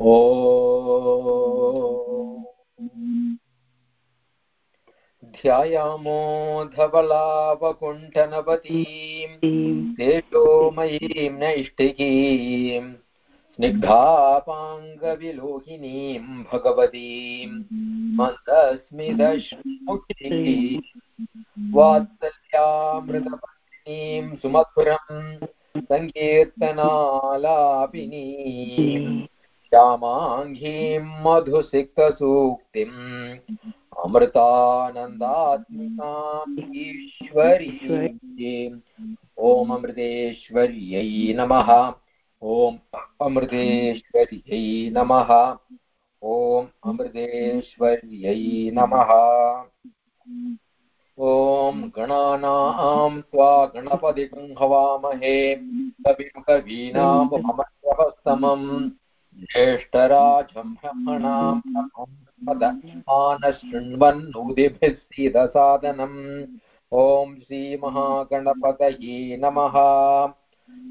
ओ ध्यायामो धवलावकुण्ठनवतीम् तेजोमयीं नैष्टिकीम् स्निग्धापाङ्गविलोहिनीम् भगवतीम्। मन्दस्मिदश्मुखी वात्सल्यामृतपत्नीम् सुमधुरम्। सङ्कीर्तनालापिनीम्। श्यामाङ्गीम् मधुसिक्तसूक्तिम् अमृतानन्दात्मिकाम् ईश्वरी ॐ अमृतेश्वर्यै नमः। ॐ अमृतेश्वर्यै नमः। ॐ अमृतेश्वर्यै नमः। ॐ गणानां त्वा गणपतिं हवामहे। कविं कवीनामुपमस्तमम् ज्येष्ठराजं ब्रह्मणामानशृण्वन्नुदिभिः सीदसादनम् ॐ श्रीमहागणपतये नमः।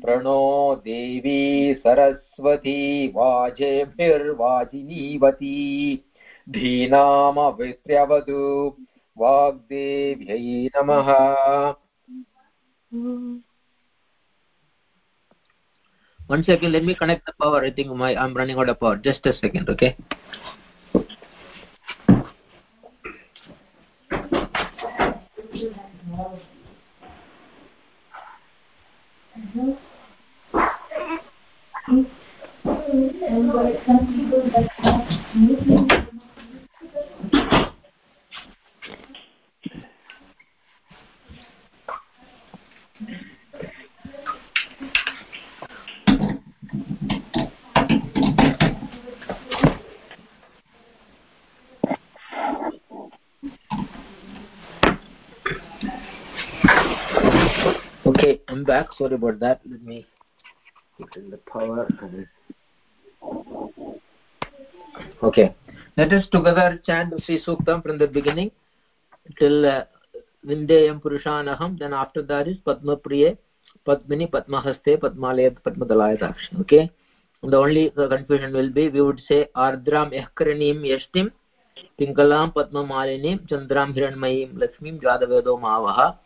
प्रणो देवी सरस्वती वाजेभिर्वाजिनीवती। धीनामवित्र्यवधू वाग्देव्यै नमः। One second let me connect the power i think my i'm running out of power just a second okay okay back sorry about that let me put in the power okay let us together chant Sri Suktam from the beginning till uh, Vindeyam Purushanaham then after that is Padma Priye Padmini Padmahaste Padmalaya Padmadalayatakshi okay and the only the confusion will be we would say Ardram Ehkranim Yashtim Pinkalam Padmamalinim Chandram Hiranmayim Lakshmim Jadavedo Mavaha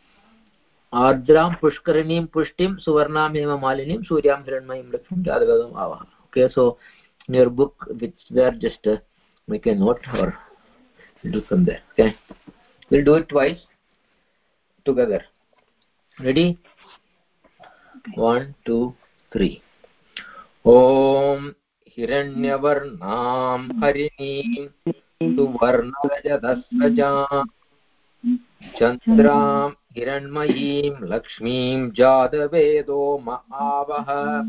आर्द्रां पुष्करणीं पुष्टिं सुवर्णामेव मालिनीं सूर्यां हिरण्मयीं लक्ष्मीं जातवेदम् आवह okay so in your book which there just uh, make a note or do from there okay we'll do it twice together ready one two three ॐ हिरण्यवर्णां हरिणीं सुवर्णरजतस्रजां चन्द्रां हिरण्मयीं लक्ष्मीं जातवेदो महावह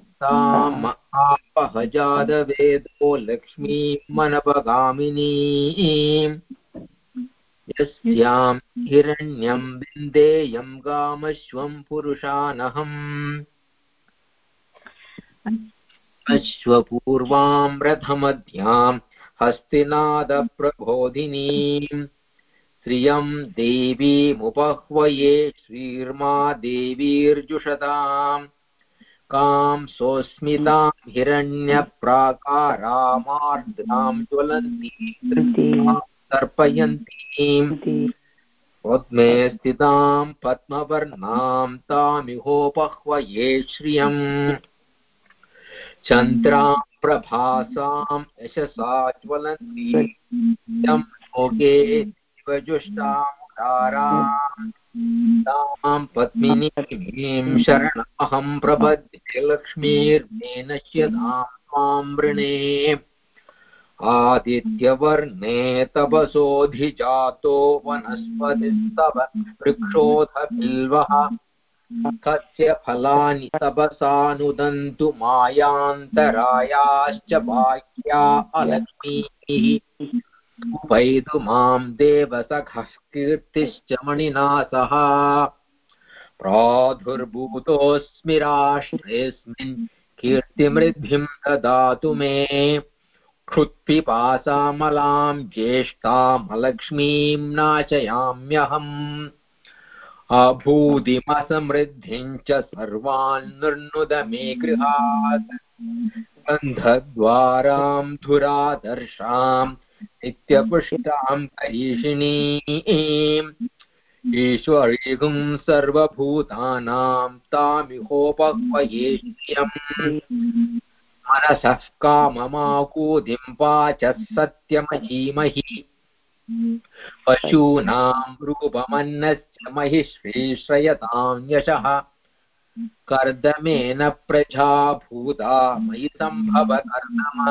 ताम् आपह जातवेदो लक्ष्मीं मनपगामिनीम्। यस्यां हिरण्यं विन्देयं गामश्वं पुरुषानहम्। अश्वपूर्वां रथमध्यां हस्तिनादप्रबोधिनीम्। श्रियं देवीमुपह्वये श्रीर्मा देवीर्जुषताम् कां सोऽस्मितां हिरण्यप्राकारामार्द्रां ज्वलन्तीं तर्पयन्तीम् पद्मे स्थितां पद्मवर्णां तामिहोपह्वये श्रियम्। चन्द्रां प्रभासां यशसा ज्वलन्तीं। लोके शिवजुष्टामुदाराम् तां पद्मिनीं शरणमहं प्रपद्ये लक्ष्मीर्मे नश्यतां त्वां वृणे आदित्यवर्णे तपसोऽधिजातो वनस्पतिस्तव वृक्षोऽथ बिल्वः कस्य फलानि तपसानुदन्तु मायान्तरायाश्च बाह्या अलक्ष्मीः। उपैतु माँ देवसखः कीर्तिश्च मणिना सह प्रादुर्भूतोऽस्मि राष्ट्रेऽस्मिन् कीर्तिमृद्भिं ददातु मे। क्षुत्पिपासामलां ज्येष्ठामलक्ष्मीं नाचयाम्यहम्। अभूदिमसमृद्धिं च सर्वान् निर्नुद मे गृहात्। गन्धद्वारां धुरादर्शाम् नित्यपुष्टां करीषिणीम् ईश्वरीगुं सर्वभूतानां तामिहोपह्वयेष्यम् मनसः काममाकूदिं वाचः सत्यमहीमहि पशूनां रूपमन्नस्य महिश्रीश्रयतां यशः। कर्दमेन प्रजा भूता मयि सम्भव कर्दम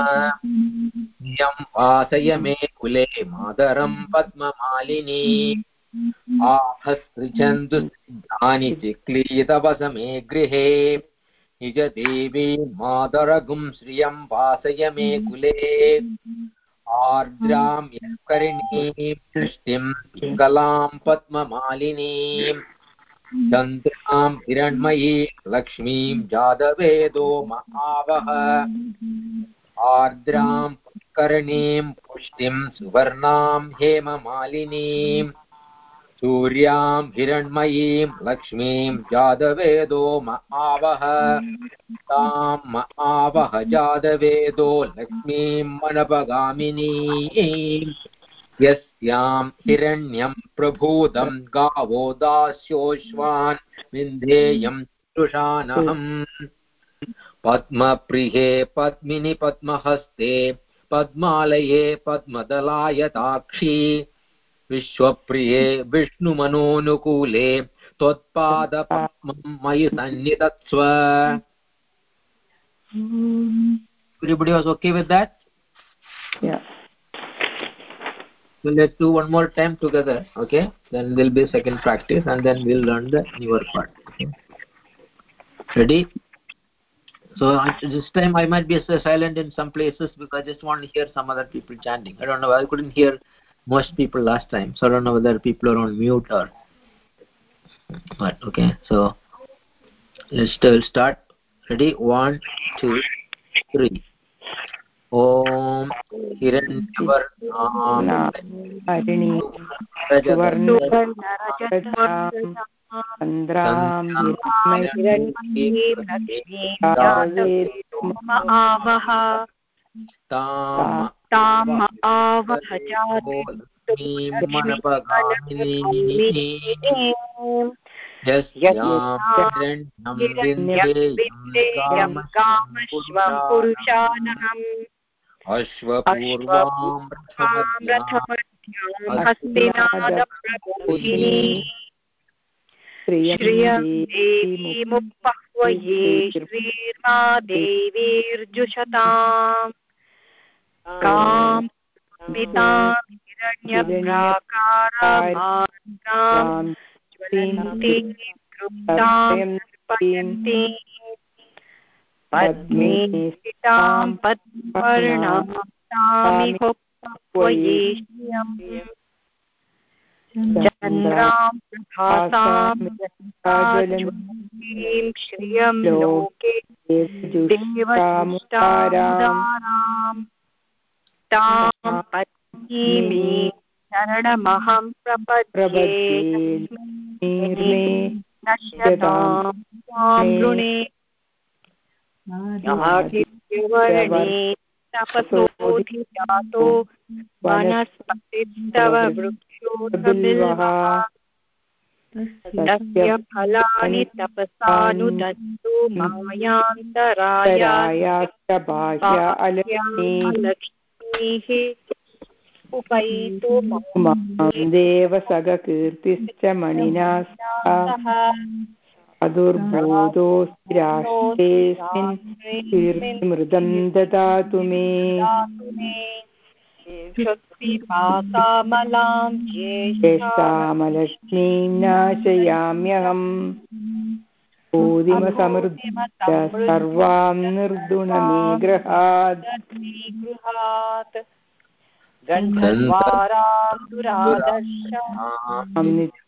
यं वासय मे कुले मातरं पद्ममालिनी। आहस्त्रिचन्दुसिद्धानि चिक्लीतवस मे गृहे। निजदेवी मातरगुं श्रियं वासय मे कुले। आर्द्रां यत्करिणीं दृष्टिं पिङ्गलां पद्ममालिनीं चन्द्रां हिरण्मयीं लक्ष्मीं जातवेदो महावः। आर्द्रां पुष्करणीं पुष्टिं सुवर्णां हेममालिनीं सूर्यां हिरण्मयीं लक्ष्मीं जातवेदो महावः। तां महावह जातवेदो लक्ष्मीं मनपगामिनीं यस्यां हिरण्यं प्रभूतं गावो दास्योश्वान् विन्धेयं तुषानहम् पद्मप्रिये पद्मिनि पद्महस्ते पद्मालये पद्मदलायताक्षी विश्वप्रिये विष्णुमनोनुकूले त्वत्पादपद्मं मयि सन्निधत्स्व Everybody was okay with that? Yeah. So let's do one more time together, okay? Then there'll be second practice and then we'll learn the newer part. Okay? Ready? So this time I might be silent in some places because I just want to hear some other people chanting. I don't know. I couldn't hear most people last time, so I don't know whether people are on mute or. But okay, so let's start. Ready? One, two, three. ॐ हिरण्यवर्णां हरिणी आवह ताम ताम आवह यस्यां हिरण्यं कामश्वं पुरुषानहम् अश्वपूर्वां रथमध्यां हस्तिनादप्रभूषिणी श्रियं देवीमुपह्वये श्रीर्मा देवीर्जुषताम् कां स्मितां हिरण्यप्राकारामात्रां ज्वलन्तीं तृप्तां पयन्ती स्थितां पद्मवर्णां चन्द्रां प्रभासां श्रियं लोके देवतामुदाराम् तां पत्नीमी शरणमहं प्रपद्ये नश्यतां आदित्यवर्णे तपसोऽधिजातो वनस्पतिस्तव तस्य फलानि तपसानुदन्तु मायान्तराय बाह्या अलक्ष्मी लक्ष्मीः उपैतु माँ देवसगकीर्तिश्च मणिना सह अदुर्बोधोऽस्तिराष्ट्रेऽस्मिन् कीर्तिमृदं ददातु मे। ज्येष्ठामलक्ष्मीं नाशयाम्यहम्। बोधिमसमृद्ध सर्वां निर्दुणमेग्रहात् गृहात्। दुरादर्शां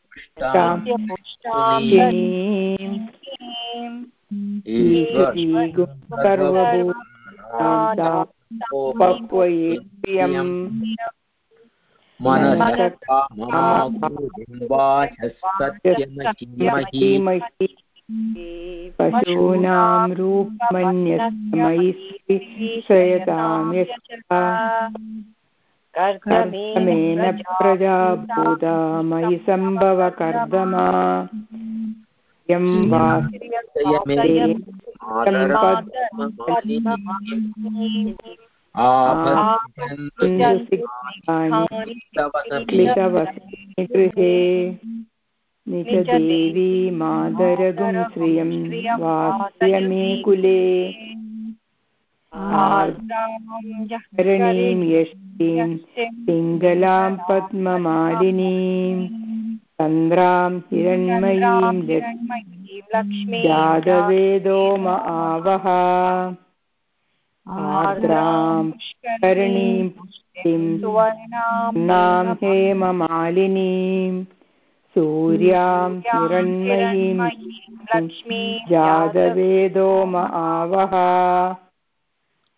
मनसत्काममाकुर्वाचः पशूनां रूपमन्यस्मयि श्रयतां यथा कर्दमेन प्रजा भूता मयि सम्भव कर्दमा। यं वा क्लितवसि गृहे निजदेवी मादरगुं श्रियं कुले। करणीं यष्टीं पिङ्गलां पद्ममालिनीं चन्द्रां हिरण्मयीं लक्ष्मी जातवेदोम आवह आर्द्रां करणीं पुष्टिं सुवर्णां हेममालिनीं सूर्यां हिरण्मयीं Lakshmi जातवेदोम आवह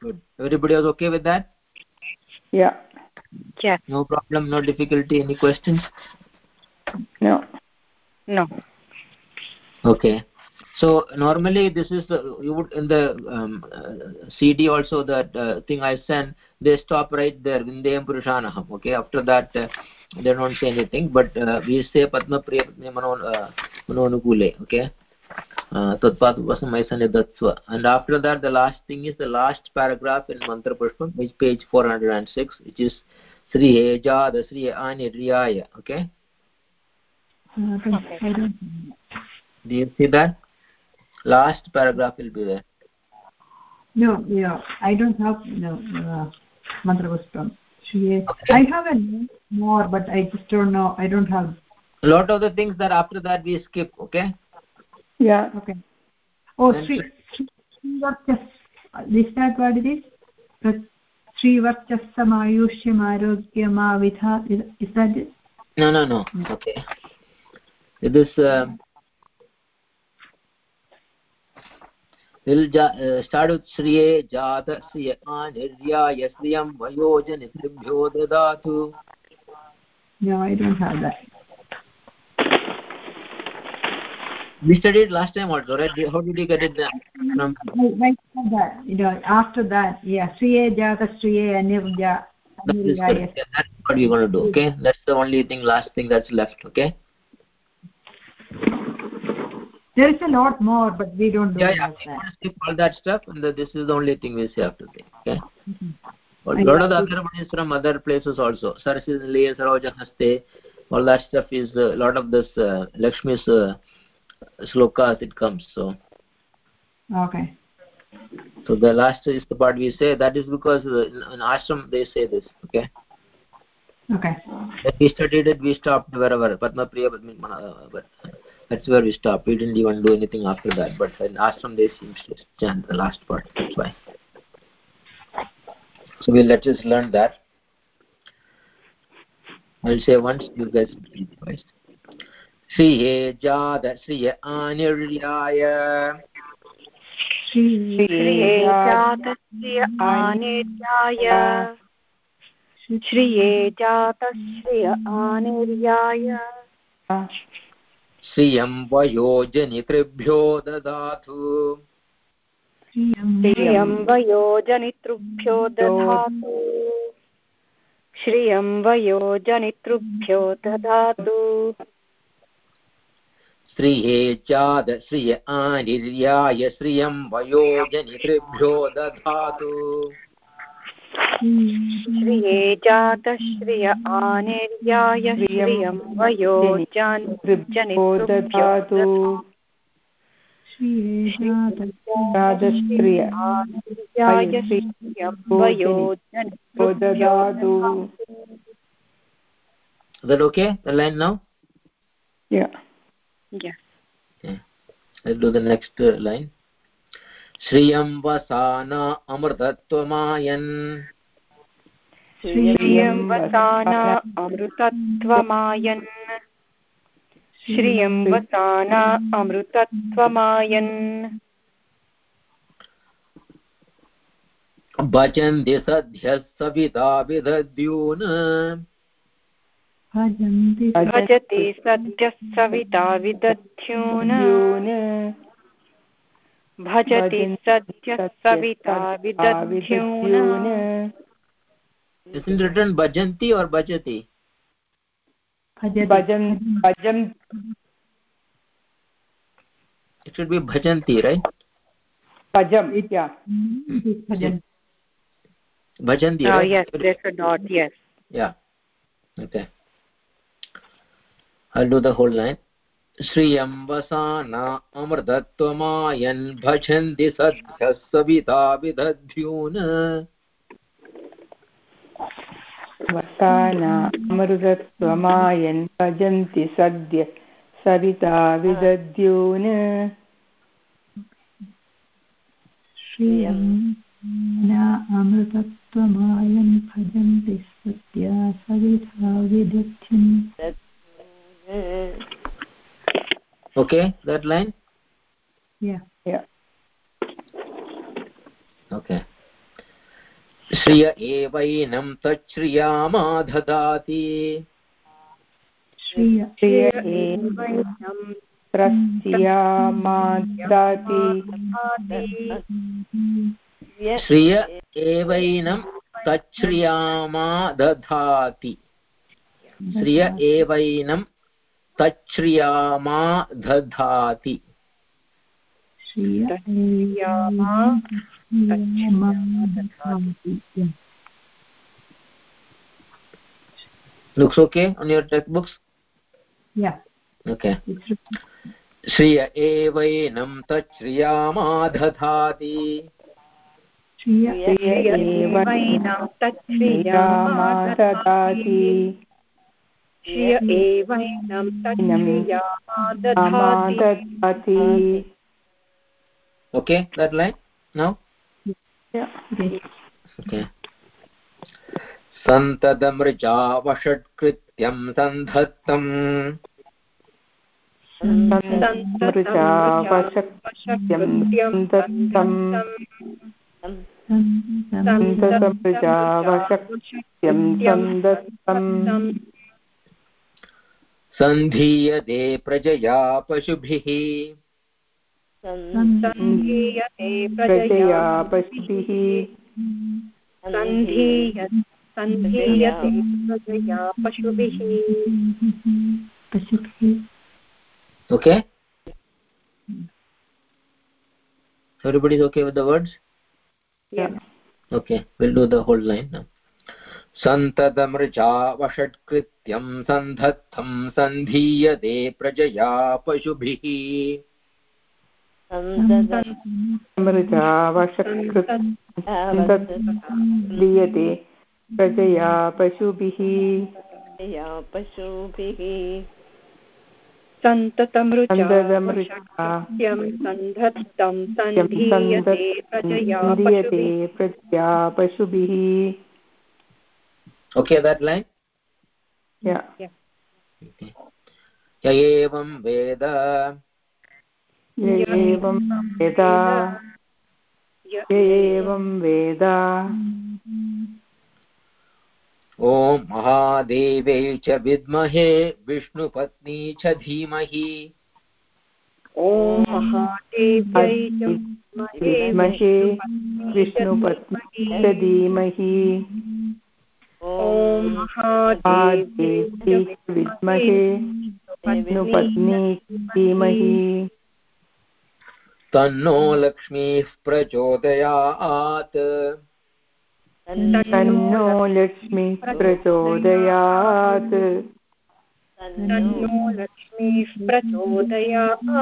Good. Everybody was okay with that? Yeah. Yes. No problem, no difficulty. Any questions? No. No. Okay. So normally this is the you would in the um, uh, CD also that uh, thing I sent they stop right there Vindeyam Purushanaham. Okay. After that uh, they don't say anything but uh, we say Padma Priya Patni Mano uh, Manonukule. Okay. tatpatupasamaisane datsva and after that the last thing is the last paragraph in mantra pushpam which page 406 which is sri ejada sri aniryaya okay Okay. do you see that last paragraph will be there No, yeah, I don't have no uh, mantra pushpam. Shriye. Okay. I have a name more, but I just don't know. I don't have. a lot of the things that after that we skip okay Yeah. Okay. Oh, Then Sri Srivarchas. Is that what it is? The Srivarchasamayushyamarogyamavidha. Is, is that it? no no no okay this uh, will ja, uh, start with श्रिये जातस्य श्रियं वयोजनिभ्यो ददातु No, I don't have that. we studied last time also right how did you get it from I, I have that. You know, after that, yeah, Sriye Jata Sriye correct. Yeah, that's what we're going to do okay that's the only thing last thing that's left okay There is a lot more, but we don't do yeah yeah that. skip all that stuff and the, this is the only thing we say after that okay Mm-hmm. a lot of the other one is from other places also sarasiliya saroja haste all that stuff is a lot of this uh, lakshmi's uh, slokas it comes so Okay. so the last is the part we say that is because uh, in, in ashram they say this okay Okay. we studied it we stopped wherever padma priya uh, but that's where we stopped we didn't even do anything after that but in ashram they seem to chant the last part that's why so we'll let us learn that i'll say once you guys repeat twice श्रिये जात श्रिय आनिर्याय श्रिये जातस्य आनिर्याय श्रिये जातस्य आनिर्याय श्रियं वयोजनितृभ्यो ददातु श्रियं वयोजनितृभ्यो दधातु। श्रियं वयोजनितृभ्यो ददातु श्रिये चाद श्रिय आनिर्याय श्रियं वयोजनितृभ्यो दधातु। श्रिये जातश्रिय आनिर्याय श्रियं वयोजनितृभ्यो ददातु राजश्रिय आनिर्याय श्रियं वयोजनितृभ्यो ददातु is that okay the line now yeah Yes. let's do the next uh, line श्रियं वसान अमृतत्वमायन्। श्रियं वसान अमृतत्वमायन्। श्रियं वसान अमृतत्वमायन्। भजन्ति सद्यः सविता विदद्यून्। भजति सद्यः सविता विदध्यून् भजति सत्य सविता विदध्युन। इट्स रिटन भजन्ति और भजति। भजन भजन। इट शुड बी भजन्ति राइट भजम इति या भजन्ति ओ yes there should not yes yeah okay I do the whole line श्रियं वसान अमृतत्वमायन् भजन्ति सद्यः सविता विदध्यून्। वसाना अमृतत्वमायन् भजन्ति सद्य सविता विदद्यून् श्रियं न अमृतत्वमायन् भजन्ति Satya Savita विदध्यन्। Okay that line? Yeah. Yeah. Okay. श्रिय एवैनं तच्छ्रियामा ददाति श्रिय प्रिय एवं प्रस्यामादाति श्रिय एवैनं तच्छ्रियामा दधाति श्रिय एवैनं तच्छ्रियामा दधाति। looks okay on your textbooks? Yeah. Okay. श्रिय एवैनं तच्छ्रियामा दधाति श्रिय एवैनं तच्छ्रियामा दधाति okay that line? Now okay. okay सन्तदमृजावषट्कृत्यं सन्धत्तम्। सन्तमृजा वशक्त्यं दत्तं सन्दत्तम् सन्धीयते प्रजया पशुभिः सन्धीयते प्रजया पशुभिः सन्धीयते प्रजया पशुभिः पशुभिः okay everybody's okay with the words yeah okay we'll do the whole line now सन्ततमृजा वषट्कृत्यं सन्धत्तं सन्धीयते प्रजया पशुभिः। मृजा प्रजया पशुभिः। पशुभिः। सन्ततमृचा सन्ततमृचा सन्धत्तं सन्धीयते प्रजया पशुभिः। Okay that line? Yeah. Okay. य एवं वेद य एवं वेद य एवं वेद ॐ च विद्महे विष्णुपत्नी च धीमहि ॐ महादेव्यै च विद्महे विष्णुपत्नी च धीमहि ॐ महादेव्यै च विद्महे विष्णुपत्नी धीमहि तन्नो लक्ष्मीः प्रचोदयात् तन्नो लक्ष्मीः प्रचोदयात् तन्नो लक्ष्मीः प्रचोदयात्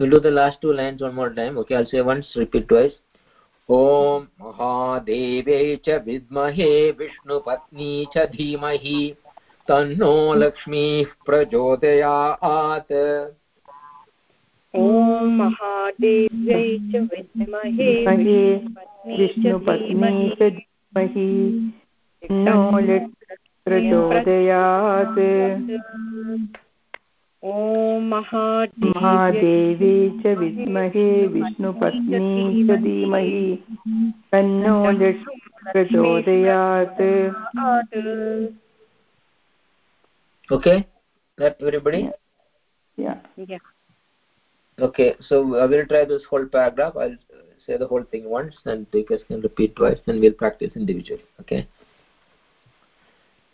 we'll do the last two lines one more time okay i'll say once repeat twice ॐ महादेव्यै च विद्महे विष्णुपत्नी च धीमहि तन्नो लक्ष्मीः प्रचोदयात्। ॐ महादेव्यै च विद्महे विष्णुपत्नी च धीमहि नो लक्ष्मी प्रचोदयात्। ॐ महादेवी च विद्महे विष्णुपत्नी च धीमहि तन्नो प्रचोदयात् Okay, that everybody? Yeah. Yeah. Okay, so I will try this whole paragraph. I'll say the whole thing once and you guys can repeat twice and we'll practice individually. Okay.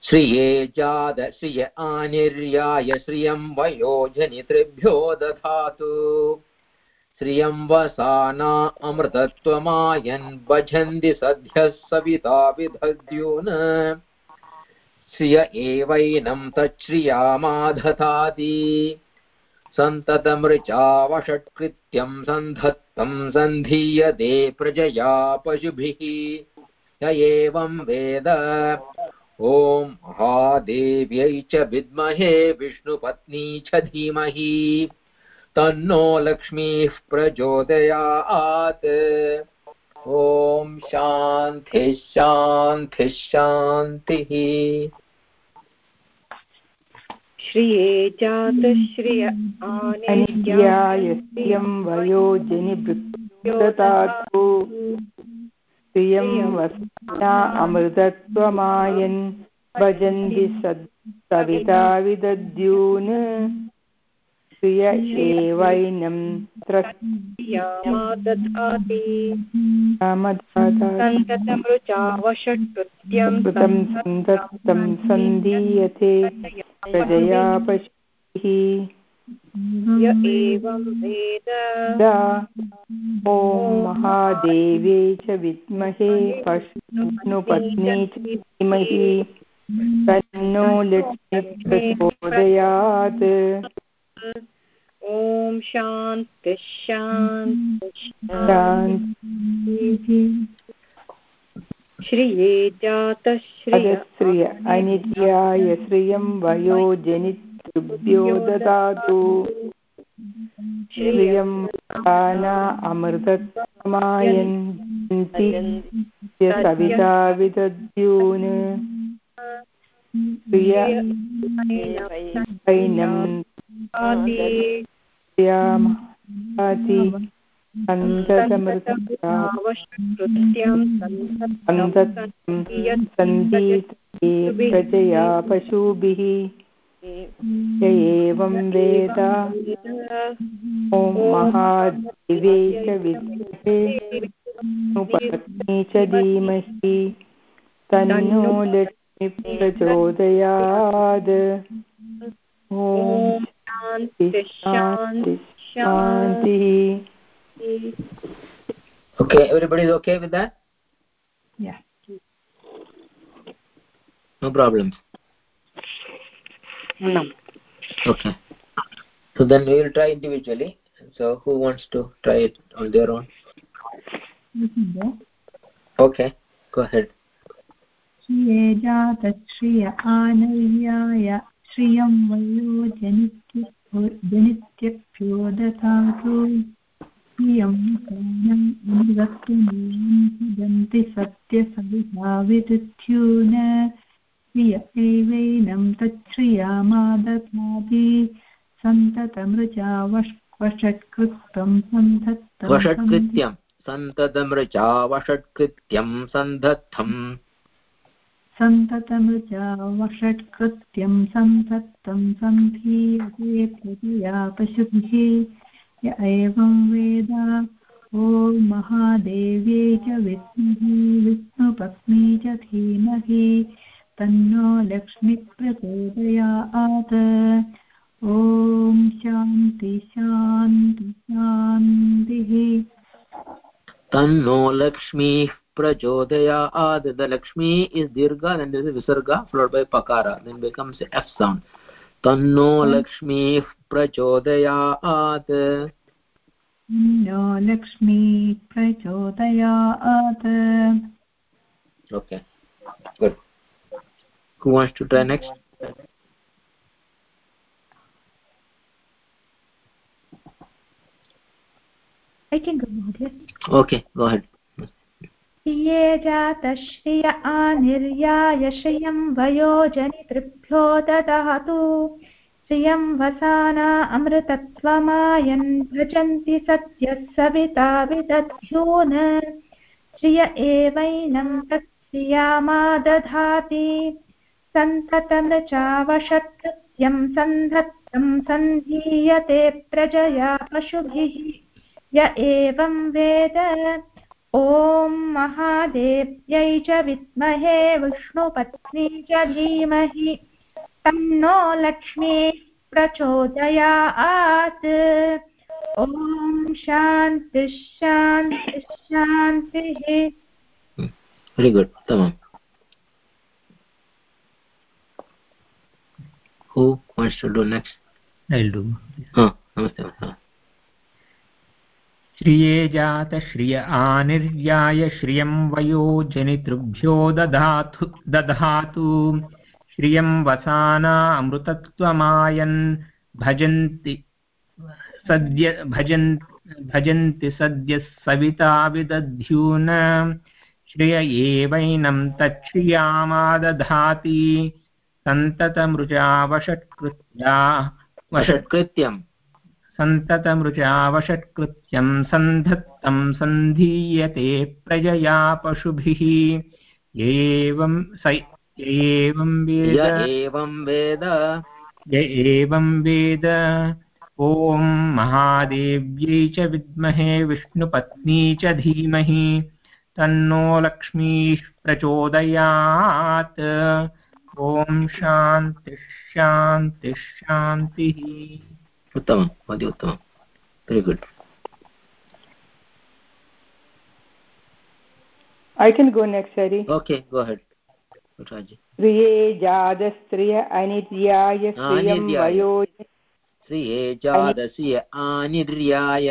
श्रिये जाद, श्रिय आनिर्याय, श्रियं वयोजनितृभ्यो दधातु। श्रियं वसाना अमृतत्वमायन् भजन्ति सद्यः सविता विदध्यून् श्रिय एवैनं तच्छ्रियामाधताति सन्ततमृचावषट्कृत्यं सन्धत्तं सन्धीयते प्रजया पशुभिः। य एवं वेद ॐ महादेव्यै च विद्महे विष्णुपत्नी च धीमहि। तन्नो लक्ष्मीः प्रचोदयात्। ॐ शान्तिः शान्तिः शान्तिः। श्रिये जातश्रिय अनित्याय श्रियं वयोजनिभृदतातु श्रियं वस्ना अमृतत्वमायन् भजन्ति सविता विदद्यून् श्रिय एवैनं त्रमदाता सन्दत्तं सन्धीयते। प्रजया पशुभिः य एवं वेद। दा। ॐ महादेव्यै च विद्महे विष्णुपत्नी च धीमहि। तन्नो लक्ष्मी प्रचोदयात् ॐ शान्तिः शान्तिः श्रिये जातश्रिय अनित्याय श्रियं वयोजनितृभ्यो ददातु श्रियं दाना अमृतमायन् सविता विदद्यून् प्रिय ऐनं यामाति प्रजया पशुभिः। य एवं वेद ॐ महादेवे च विद्महे विष्णुपत्नी च धीमहि तन्नो लक्ष्मी प्रचोदयात् ॐ शान्तिः शान्तिः शान्तिः Okay, everybody is okay with that? Yeah. No problems. No. Okay. So then we will try individually. So who wants to try it on their own? Okay, go ahead. श्रिये जातश्रिय आनर्याय श्रियं वयो जनित्य जनित्यभ्यो दधातु श्रियं कानम् अनुगत्यमेवं भजन्ति सत्यसविता विदुत्यून श्रिय एवैनं तच्छ्रियामादधाति सन्ततमृचा वष् वषट्कृतं सन्धत्तं वषट्कृत्यं सन्ततमृचा वषट्कृत्यं सन्धत्थम् सन्ततमृचा वषट्कृत्यं सन्तत्तं सन्धीयते प्रजया पशुभिः य एवं वेद ॐ महादेव्यै च विद्महे विष्णुपत्नी च धीमहि। तन्नो लक्ष्मीप्रचोदयात्। ॐ शान्ति शान्ति शान्तिः। तन्नो लक्ष्मीः प्रचोदयात्। द लक्ष्मी इस् दीर्घा देन् इस् विसर्ग फ्लोड् बै पकार देन् बिकम्स् एफ् साङ्ग् तन्नो लक्ष्मीः प्रचोदयात्। तन्नो लक्ष्मी प्रचोदयात्। Okay okay. Good who wants to try next I can go Mahodaya. okay go ahead ये जातश्रिय आनिर्याय श्रियं ददातु श्रियं वसाना अमृतत्वमायन् भजन्ति सत्यः सविता विदध्यून् श्रिय एवैनं तत्श्रियामा दधाति सन्ततमृचावषत्कृत्यं सन्धत्तं सन्धीयते प्रजया पशुभिः। य एवं वेद। ॐ महादेव्यै च विद्महे विष्णुपत्नी च धीमहि। तन्नो लक्ष्मीः प्रचोदयात्। ॐ शान्तिः शान्तिः शान्तिः। Very good. Who wants to do next? I'll do. Ha namaste ha श्रिये जातश्रिय आनिर्याय श्रियं वयो जनितृभ्यो दधातु दधातु श्रियं वसाना अमृतत्वमायन् भजन्ति सद्य भजन् भजन्ति सद्यः सविता विदध्यून् श्रिय एवैनं तच्छ्रियामादधाति सन्ततमृजा वषट्कृत्या वषट्कृत्यं सन्ततमृचा वषट्कृत्यं सन्धीयते प्रजया पशुभिः। एवं स एवं वेद। एवं वेद। य एवं वेद। ॐ महादेव्यै च विद्महे विष्णुपत्नी च धीमहि। तन्नो लक्ष्मीः प्रचोदयात्। ॐ शान्तिः शान्तिः शान्तिः उत्तमम् अति उत्तमं very good I can go next, Hari. okay go ahead Raji. प्रिये जातस्त्रिय अनित्याय श्रियं। वयो श्रिये जादस्य आनिर्याय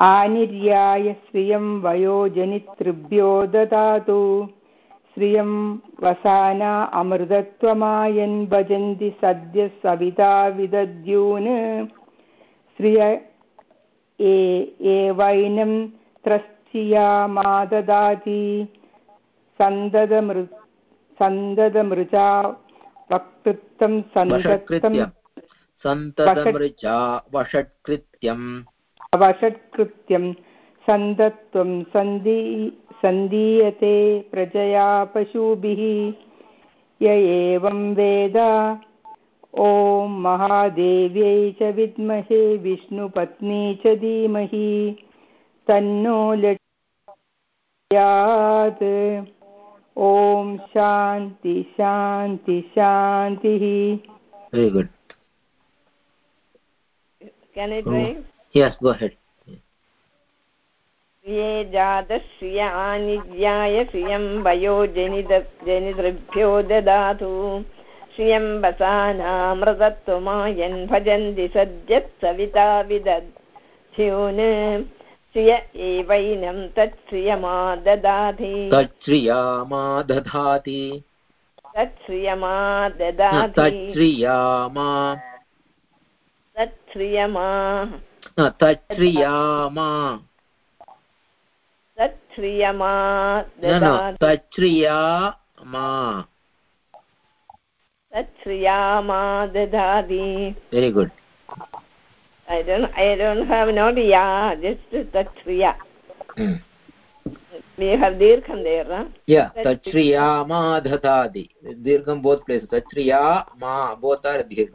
आनिर्याय श्रियं वयोजनितृभ्यो ददातु श्रियं वसाना अमृतत्वमायन् भजन्ति सद्य सविता विदद्यून्। श्रिय ए एवैनं त्रस्थियामाददाति। सन्ददमृ सन्ददमृजा वक्तृत्वं सन्दत्तं सन्ततमृचा वषट्कृत्यम्। अवषट्कृत्यं सन्दत्वं सन्धी सन्दीयते प्रजया पशुभिः। य एवं वेद। ॐ महादेव्यै च विद्महे विष्णुपत्नी च धीमहि। तन्नो लट्यात् ॐ शान्ति शान्ति शान्तिः। Can I Oh. try? yes go ahead. ये जातश्रिय आनिज्याय श्रियं वयो जनिद जनितृभ्यो ददातु। श्रियं वसानामृतत्वमायन् भजन्ति सद्यः सविता विदध्यून् श्रिय एवैनं तत्श्रियमा ददाति। तच्छ्रियामा ददाति। तच्छ्रियामा न, तच्छ्रियामा तत्श्रियमा न न ददाति तच्छ्रियामा तत्श्रियामा ददाति very good I don't I don't have not ya, just tatriya. mm. We have dirgham there, huh? yeah tच्छ्रियामा दधाति दीर्घं both places तच्छ्रियामा both are दीर्घ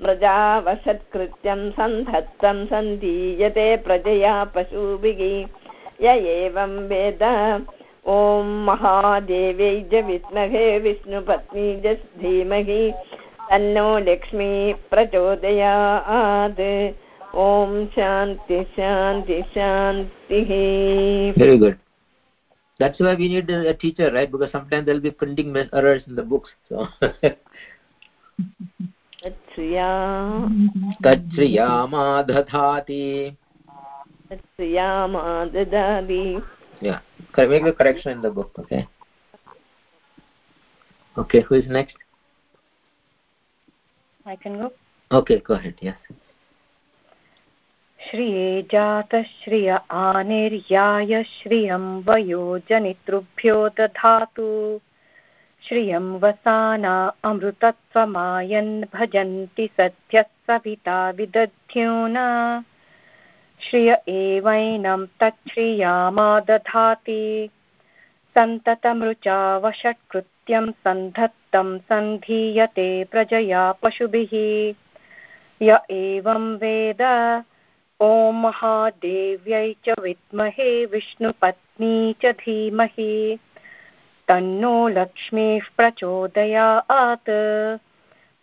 सन्दद मृजावशत्कृत्यं सन्धत्तं सन्दीयते प्रजया पशुभिः य एवं वेद ॐ महादेव्यै च विद्महे विष्णुपत्नी च धीमहि तन्नो लक्ष्मी प्रचोदयात् ॐ शान्ति शान्ति शान्तिः that's why we need a teacher right because sometimes there will be printing errors in the books so तच्छ्रिया तच्छ्रियामा दधाति yeah Can make the correction in the book okay okay who is next I can go. okay go ahead yes श्रिये जातश्रिय आनिर्याय श्रियं वयो जनितृभ्यो दधातु श्रियं वसाना अमृतत्वमायन् भजन्ति सद्यः सविता विदध्योन। श्रिय एवैनं तच्छ्रियामा दधाति सन्ततमृचा वषट्कृत्यं सन्धत्तं सन्धीयते प्रजया पशुभिः। य एवं वेद, ॐ महादेव्यै च विद्महे विष्णुपत्नी च धीमहि। तन्नो लक्ष्मीः प्रचोदयात्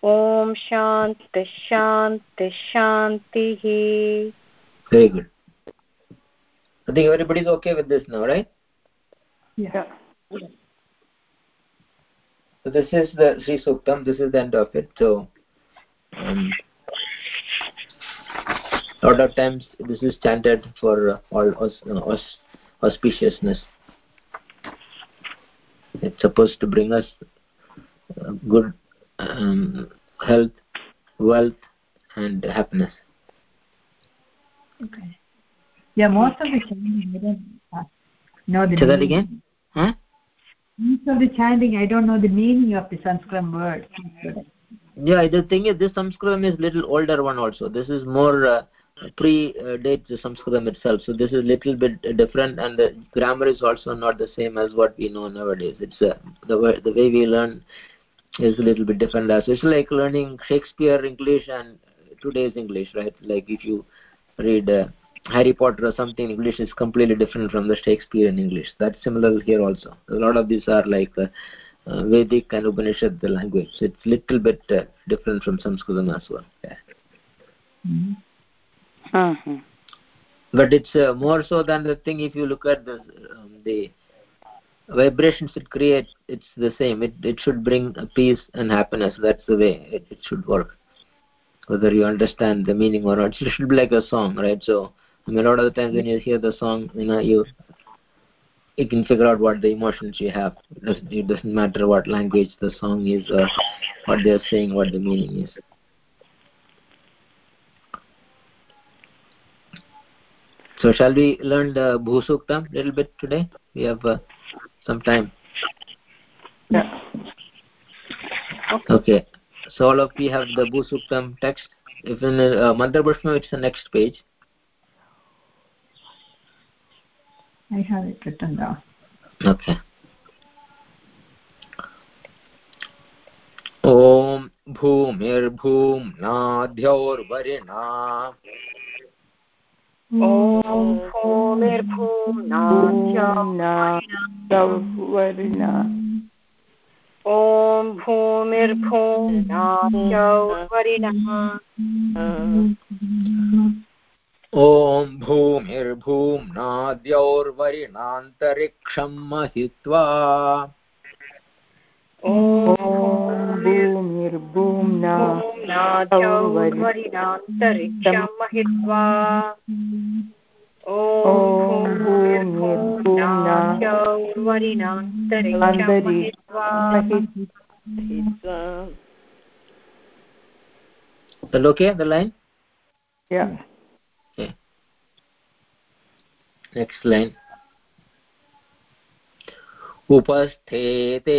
ॐ शान्तिः शान्तिः शान्तिः very good i think everybody is okay with this now right Yeah. so this is the sri suktam this is the end of it so um, a lot of times this is chanted for uh, all aus- uh, aus- auspiciousness it's supposed to bring us uh, good um, health wealth and happiness. Okay. Yeah, most of the chanting I don't know the say that again? Huh? Most of the chanting I don't know the meaning of the Sanskrit word. yeah the thing is this sanskrit is little older one also. This is more uh, pre uh, dates the sanskritam itself. So this is little bit different and the grammar is also not the same as what we know nowadays. It's uh, the way the way we learn is a little bit different. As it's like learning shakespeare english and today's english right? Like if you read uh, harry potter or something english is completely different from the Shakespearean english. That's similar here also. A lot of these are like uh, uh, Vedic and Upanishad the language. So it's little bit uh, different from Sanskritam as well. Yeah. Mhm. But it's uh, more so than the thing. If you look at the um, the vibrations it creates, it's the same. It it should bring peace and happiness. That's the way it, it should work. Whether you understand the meaning or not, it should be like a song, right? So I mean, a lot of the times when you hear the song, you know, you you can figure out what the emotions you have. It doesn't, it doesn't matter what language the song is or what they're saying, what the meaning is. So shall we learn the Bhusuktam little bit today? We have uh, some time. Yeah. Okay. So all of you have the Bhusuktam text. If in uh, Mantra Pushpam, it's the next page. I have it written down. Okay. Om भूमिर्भूम्नाद्यौर्वरिणा Om भूमिर्भूम्नाद्या Savarna Om भूमिर्भूम्नाद्यौर्वरिणः Om भूमिर्भूम्नाद्यौर्वरिणान्तरिक्षं महित्वा Om Om okay the line? Yeah. Okay. Next line. उपस्थेते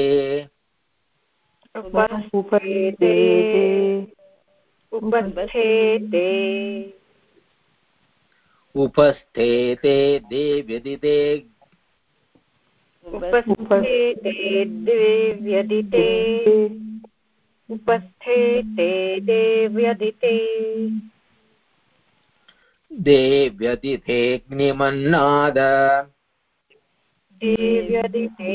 उपस्थिते। उपस्थेते। उपस्थेते देव्यदिते उपस्थेते देव्यदिते उपस्थेते देव्यदिते देव्यदिथेऽग्निमन्नाद। देव्यदिते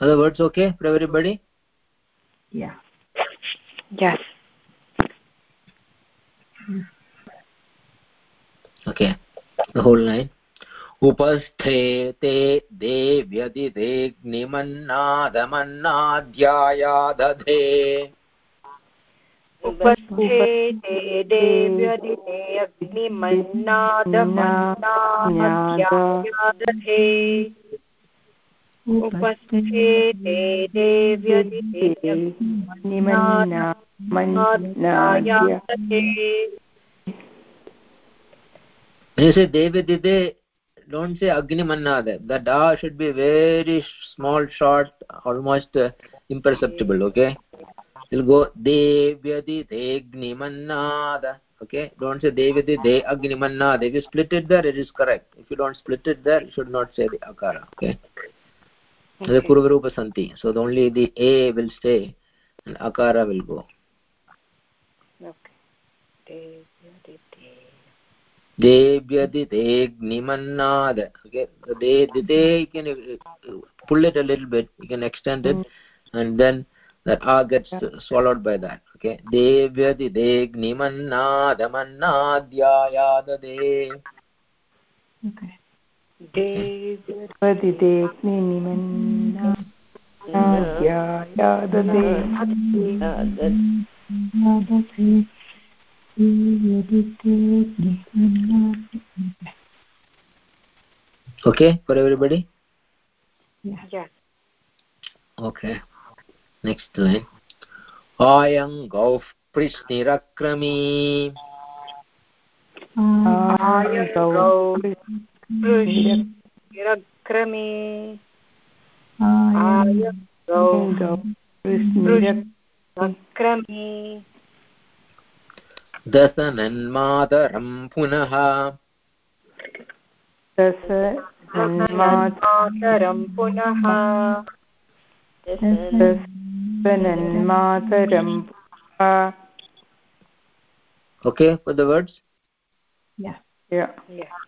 Other words okay for everybody? Yeah. Yes. Okay. The whole line. उपस्थे ते देव्यदिदेग्निमन्नादमन्नाध्यायादधे उपस्थे ते देव्यदिते अग्निमन्नादमन्नाद्यादधे जैसे देवे दिदे don't say अग्निमन्ना दे the डा should be very small short almost imperceptible okay will go देव्य दि दे अग्निमन्नाद ओके डोंट से देवे दि दे अग्निमन्नाद if you split it that it is correct if you don't split it that should not say the अकार okay? The Purvarupa Santi. So the only the A will stay and Akara will go. Okay. devyadidegnimanad okay. So they you can uh, pull it a little bit. You can extend it mm-hmm. and then that a gets swallowed by that. Okay. Devyadidegnimanadamannadhyayadade Okay देव्यदिदेग्निमन्नाद्यादते okay for everybody Yes. okay next line ayam gauf prishnirakrami निरक्रमे आय गौ क्रमे दशनन्मातरं पुनः। मातरं पुनः। तन्मातरं okay for the words? आयं गौः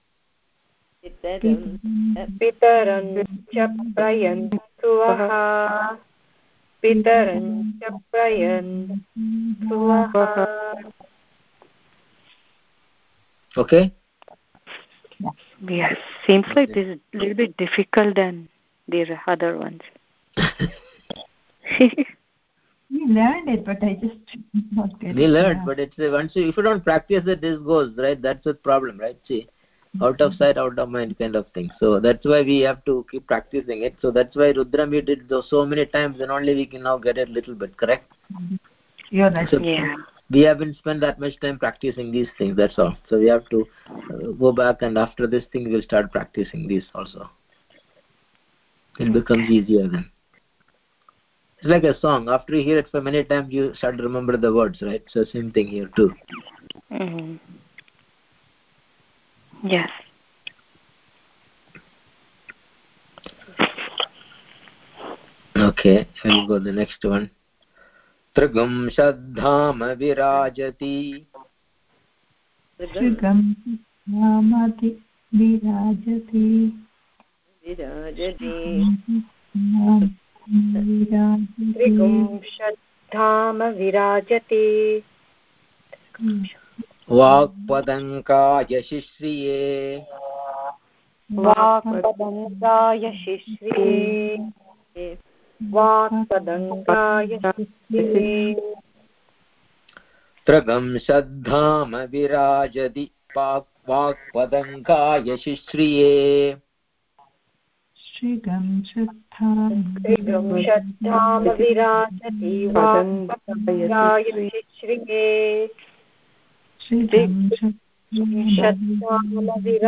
पितरं च प्रयन्सुवः पितरं च प्रयन्सुवः okay Yes, seems like this is a little bit difficult than the other ones. We learned it, but I just not get we it. learned Yeah. but it's uh, once you, if you don't practice it this goes right that's the problem right see out of sight out of mind kind of thing. So that's why we have to keep practicing it. So that's why rudram we did those so many times and only we can now get it a little bit correct? Yeah, that's So- Yeah. we haven't spent that much time practicing these things that's all. So we have to uh, go back and after this thing we'll start practicing these also. It becomes easier then. It's like a song. After you hear it for many times you start to remember the words right? So same thing here too. Hmm Yes. okay we'll go the next one. त्रिगुं श्रद्धाम विराजति Shugam Namati Virajati. विराजते त्रिगुंशद्धाम विराजते वाक्पदङ्काय शिश्रिये वाक्पदङ्गाय शिश्रिये। वाक्पदङ्गाय शिश्रिये। त्रिगं श्रद्धाम विराजति पाक् वाक्पदङ्काय शिश्रिये। श्रीगं श्रद्धां श्रद्धामविराजति वाक्पतङ्गाय श्रिये श्रीगं श्रद्धामविराजति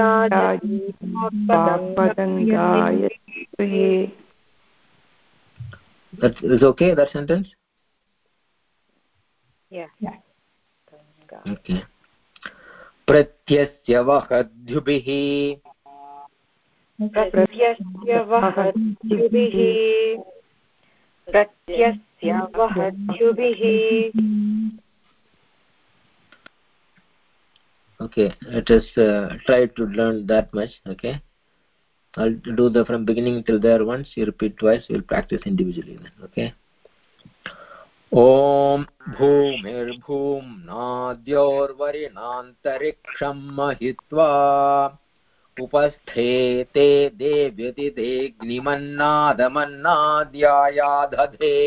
वाक्पतङ्गाय श्रिये that is okay that sentence Yeah. Yeah. okay प्रत्यस्य वहद्युभिः प्रत्यस्य वहद्युभिः प्रत्यस्य वहद्युभिः okay let us uh, try to learn that much okay i'll do the from beginning till there once you repeat twice we'll practice individually then okay ॐ भूमिर्भूम्नाद्योर्वरिणान्तरिक्षं महित्वा उपस्थे ते देव्यतिदेग्निमन्नादमन्नाद्यायाधधे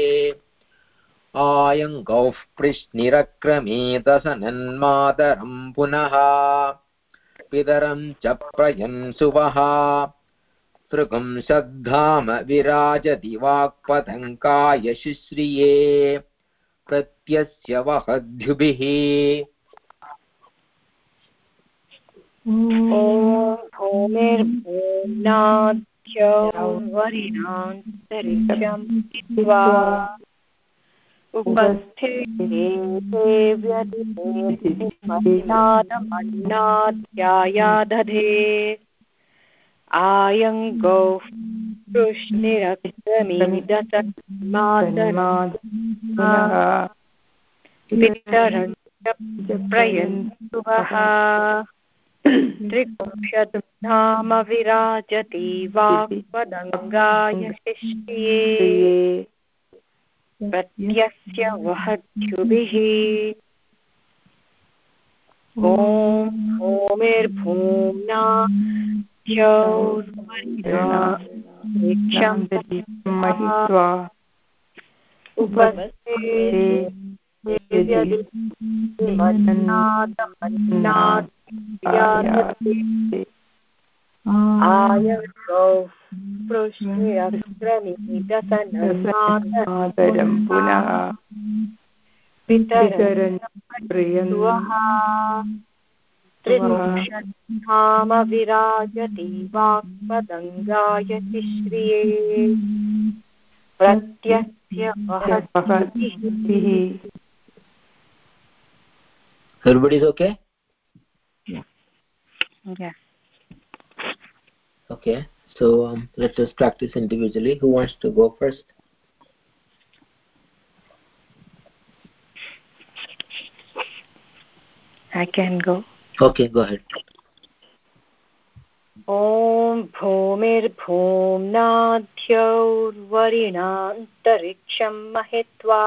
आयङ्गौः पृश्निरक्रमेदसनन्मातरं पुनः। पितरं च प्रयन्सुवः तृगं श्रद्धाम विराजति वाक्पतङ्काय शुश्रिये प्रत्यस्य वहद्युभिः ॐ भूमिर्भूम्नाद्यौ वरिणान्तरिक्षं हित्वा उपस्थे देव्यदिनादमन्नाध्यायादधे आयं गौः कृष्णिरक्रमीदतन्मातरं पितरं च प्रयन्तुवः त्रिपुंशद्धाम विराजति वाक्पदङ्गाय शिष्ये। प्रत्यस्य वहद्युभिः ॐ द्यौर्वरिणाक्षं महित्वा उपस्थे आयगौ पृष्ठिरक्रमिदसनन्मातरं मातरं पुनः पितरं प्रियं त्रिदुषद्धाम विराजति वाक्पदङ्गाय शिश्रिये प्रत्यस्य वहद्भिः everybody is okay Yeah. okay so um, let us practice individually who wants to go first I can go. okay go ahead ॐ भूमिर्भूम्नाद्यौर्वरिणान्तरिक्षं महित्वा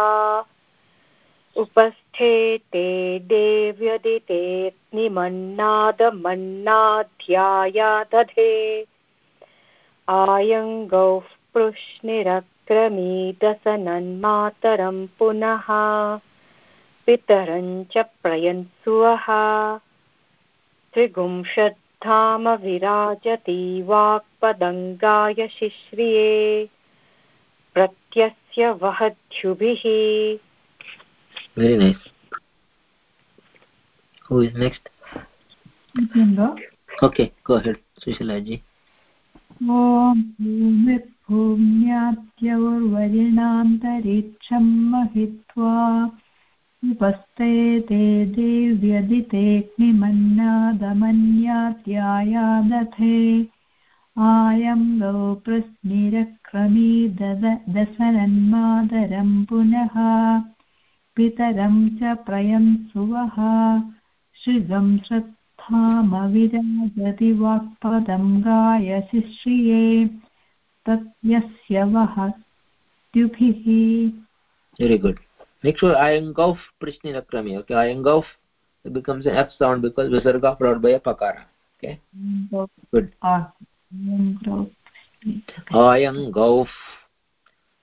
उपस्थे ते देव्यदितेऽग्निमन्नादमन्नाध्याया आयङ्गौः पृश्निरक्रमीदसनन्मातरं पुनः पितरं च प्रयन्सुवः त्रिगुंशद्धाम विराजति वाक्पदङ्गाय शिश्रिये प्रत्यस्य वहद्युभिः very nice. Who is next? Go. okay go ahead sushila ji. ॐ भूमिर्भूम्याद्यौर्वरिणान्तरिक्षं महित्वा उपस्थे ते देव्यदितेऽग्निमन्नादमन्यात्यायादथे आयं गौ प्रश्निरक्रमी दद दशरन्मादरं पुनः पितरं च प्रयं सुवः श्रिगं श्रद्धामविराजति वाक्पदं गायसि श्रिये तत्यस्य वः द्युभिः very good make sure ayangov prishninakrami okay ayangov it becomes an f sound because visarga followed by a pakara okay good ayangov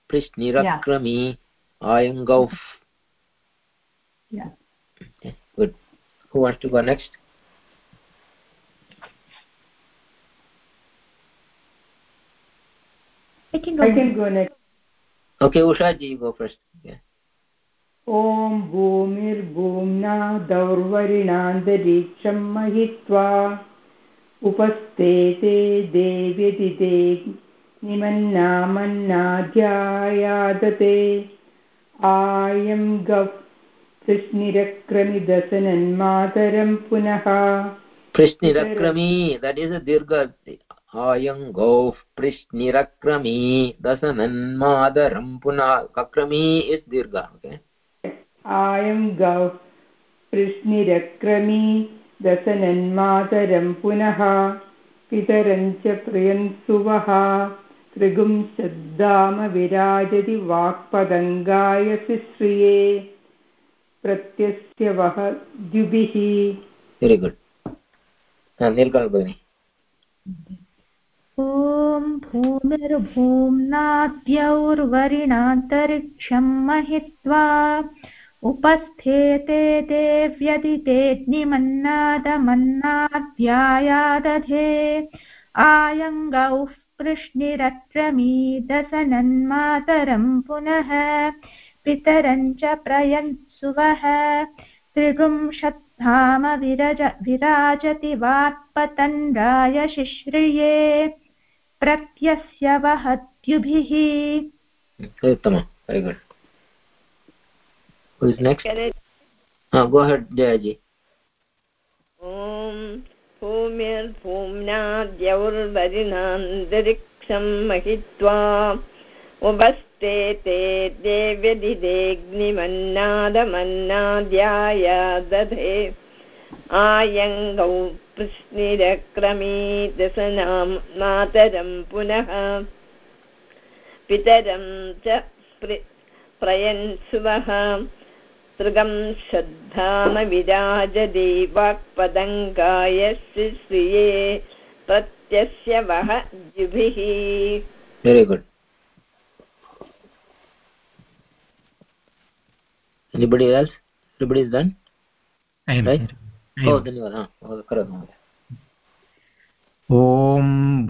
prishnirakrami ayangov Yeah. okay good who wants to go next I can go, I can go next. Okay, Usha ji, go first. Yeah. ॐ भूमिर्भूम्ना दौर्वरिणान्तरीक्षं महित्वा उपस्थे ते देव्यदिते निमन्नामन्नाध्यायादते आयं गः कृष्णिरक्रमिदसनन्मातरं पुनः is a dirgha. Ayam gauf Prishnirakrami, dasanan madaram puna. Kakrami is dirgha. Okay. आयं गौ कृष्णिरक्रमी दशनन्मातरं पुनः पितरं च प्रियन्सुवः त्रिगुं श्रद्धाम विराजति वाक्पदङ्गायसि श्रिये प्रत्यस्य वः द्युभिः good. Uh, Nilkant Bhagini. ॐ भूमिर्भूम्नाद्यौर्वरिणान्तरिक्षं महित्वा उपस्थेते आयङ्गौः कृष्णिरक्रमीदसनन्मातरं पुनः पितरं च प्रयन्सुवः त्रिगुंशद्धाम Viraj विराजति वाक्पतण्डाय शिश्रिये प्रत्यस्य वहद्युभिः Uttama. Very good. Who is next? Uh, go ahead, Jayaji. ॐ भूमिर्भूम्नाद्यौर्वरिणान्तरिक्षं महित्वा उपस्थे ते देव्यदिदेऽग्निमन्नादमन्नाद्याया आयङ्गौ कृष्णिरक्रमीदसनां मातरं पुनः। पितरं च प्रयन्सुवः। तृगं श्रद्धाम विराजदे वाक्पदङ्गाय श्रिये प्रत्यस्य वः द्युभिः Very good. Anybody else? Everybody is done? I am Right? I Oh. धन्यवाद हाँ करोतु महोदय ॐ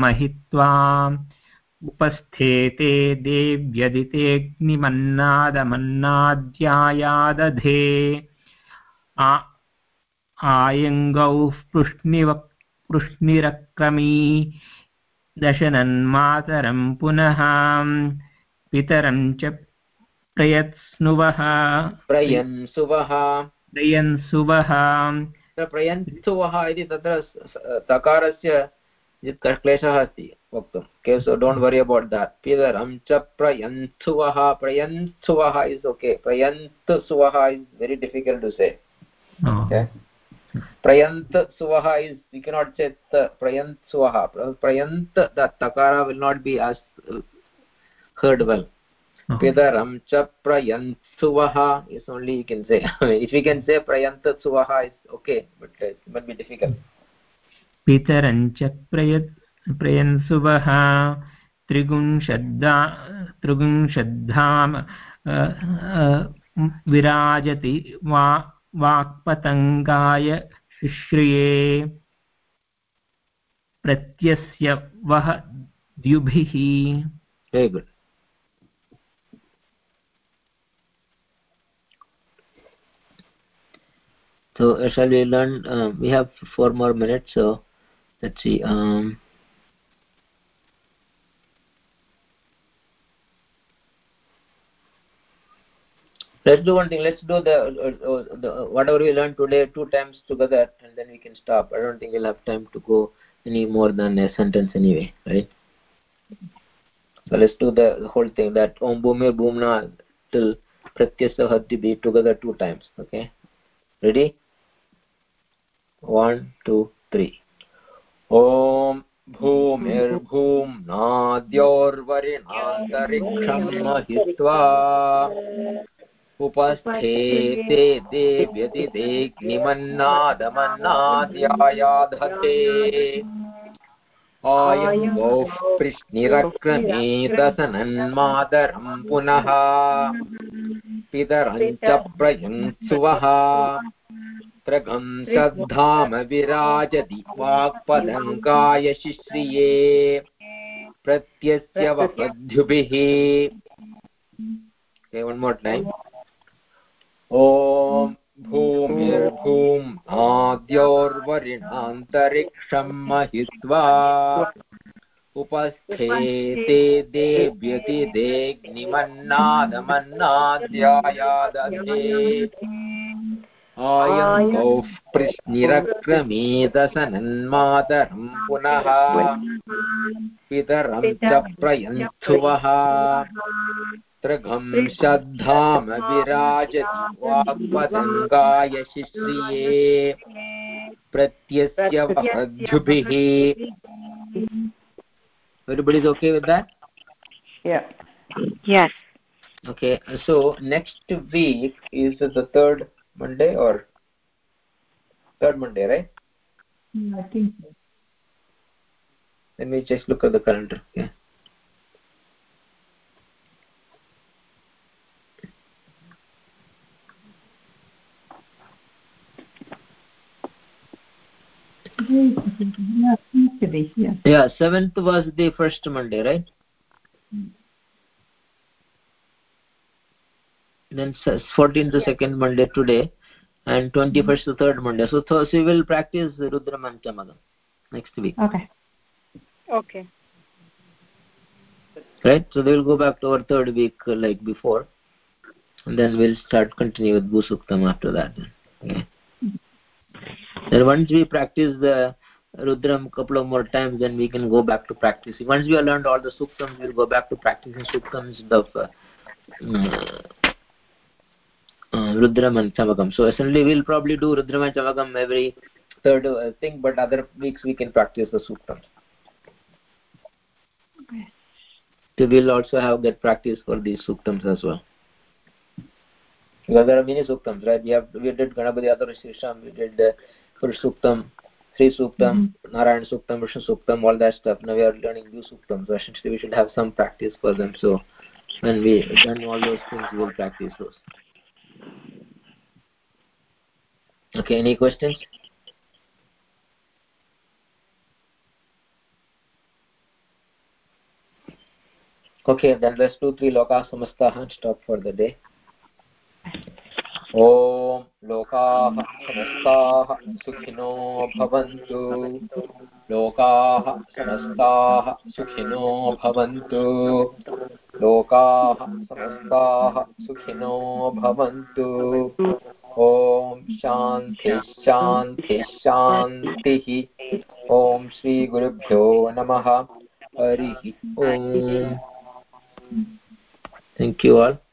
महित्वा उपस्थेते देव्यदितेऽग्निमन्नादमन्नाध्यायादधे आ- आयङ्गौः पृश्निरक्रमी दशनन्मातरं पुनः पितरं च प्रयत्स्नुवः। प्रयन्सुवः प्रयन्सुवः प्रयन्सुवः इति तत्र तकारस्य यत् क्लेशः अस्ति वक्तुं के so don't worry about that पितरं च is okay प्रयन्तुसुवः is very difficult to say prayant suvaha is we cannot say prayant suvaha prayant the takara will not be as uh, heard well Oh. pidaram cha prayant suvaha is only you can say if you can say prayant suvaha is okay but uh, it might be difficult पितरं च प्रयत् प्रयन्सुवः त्रिगुंशद्धा त्रिगुंशद्धाम अ, अ, विराजति वा वाक्पतङ्गाय शुश्रिये प्रत्यस्य वः द्युभिः very good so uh, shall we learn uh, we have four more minutes so let's see um let's do one thing let's do the, uh, uh, the whatever we learned today two times together and then we can stop i don't think we'll have time to go any more than a sentence anyway right so let's do the whole thing that om bhumir bhumna till pratyasya hati be together two times okay ready one two three ॐ भूमिर्भूम्नाद्योर्वरिणान्तरिक्षं महित्वा उपस्थेते देव्यतिदेग्निमन्नादमन्नाद्यायाधते आयं गोः कृष्णिरक्रमेतसनन्मातरं पुनः। पितरम् च प्रयुङ्सुवः त्रगं सद्धाम विराजति वाक्पदङ्काय शिश्रिये। प्रत्यस्य वपद्युभिः one more time. ॐ भूमिर्भूम् आद्योर्वरिणान्तरिक्षं महित्वा उपस्थेते देव्यति देग्निमन्नादमन्नाद्यायादधे आयं गौः कृष्णिरक्रमेदसनन्मातरं पुनः पितरं च प्रयन्थुवः त्रघं श्रद्धाम विराजति वाक्पदङ्गाय शिश्रिये प्रत्यस्य वहद्युभिः Everybody is okay with that? Yeah. Yes. Okay, so next week is the third Monday or third Monday, right? Mm, I think so. Let me just look at the calendar. Yeah, seems yeah. Yeah, seventh was the first Monday, right? Then fourteenth the second Monday today, and twenty first the third Monday. So, th- so we will practice Rudra Manchamadam next week, Okay. Okay. right? So they will go back to our third week uh, like before, and then we'll start continue with Bhusuktam after that. Okay. Then once we practice the Rudram couple of more times, then we can go back to practicing. Once we have learned all the suktams, we'll go back to practicing suktams of uh, uh, Rudram and Chamakam. So essentially, we'll probably do Rudram and Chamakam every third uh, thing, but other weeks we can practice the suktams. So we'll also have that practice for these suktams as well. Because there are many suktams, right? We have we did Ganapati Atharvashisham, we did uh, Purush Suktam, Sri Suktam, Narayan Suktam, Vishnu Suktam, all that stuff. Now we are learning new suktams. So essentially we should have some practice for them. So when we done all those things, we will practice those. Okay, any questions? Okay, then let's do three loka samastah and stop for the day. ॐ लोकाः समस्ताः सुखिनो भवन्तु। लोकाः समस्ताः सुखिनो भवन्तु। लोकाः समस्ताः सुखिनो भवन्तु। ॐ शान्तिः शान्तिः शान्तिः ॐ श्रीगुरुभ्यो नमः। हरिः ॐ Thank you all.